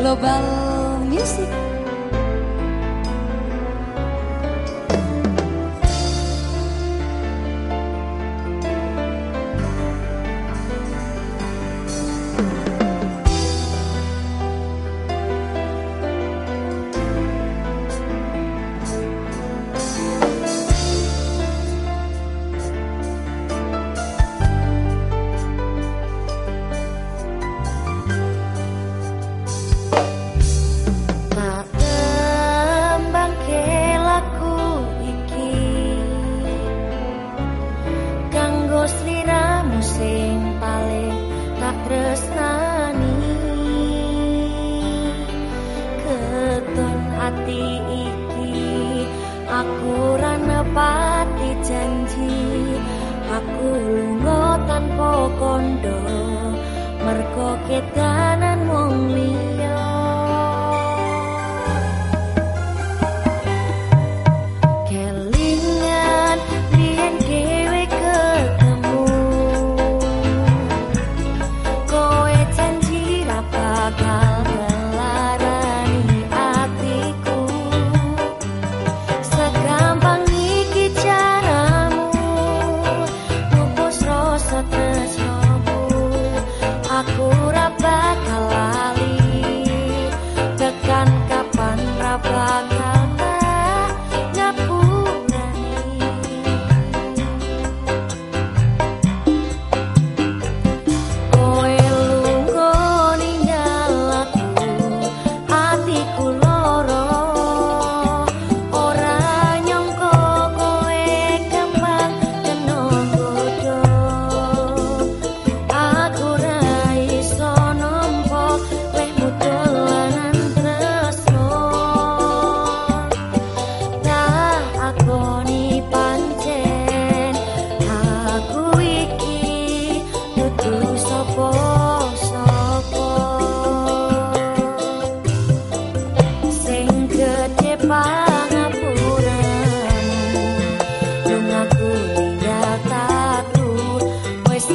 Global Music. sing paling tak tresnani. Keton ati iki aku ra nepati janji. Aku lunga tanpa kondo mergo ketanan wong liya.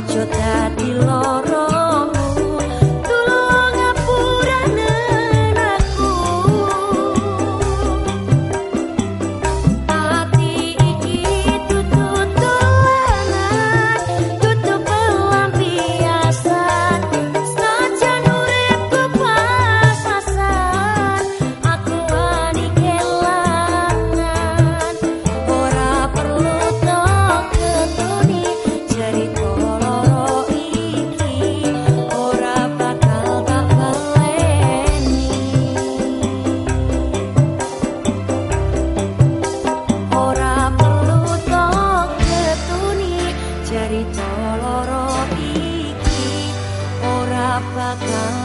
ojo dadi loro. Apakah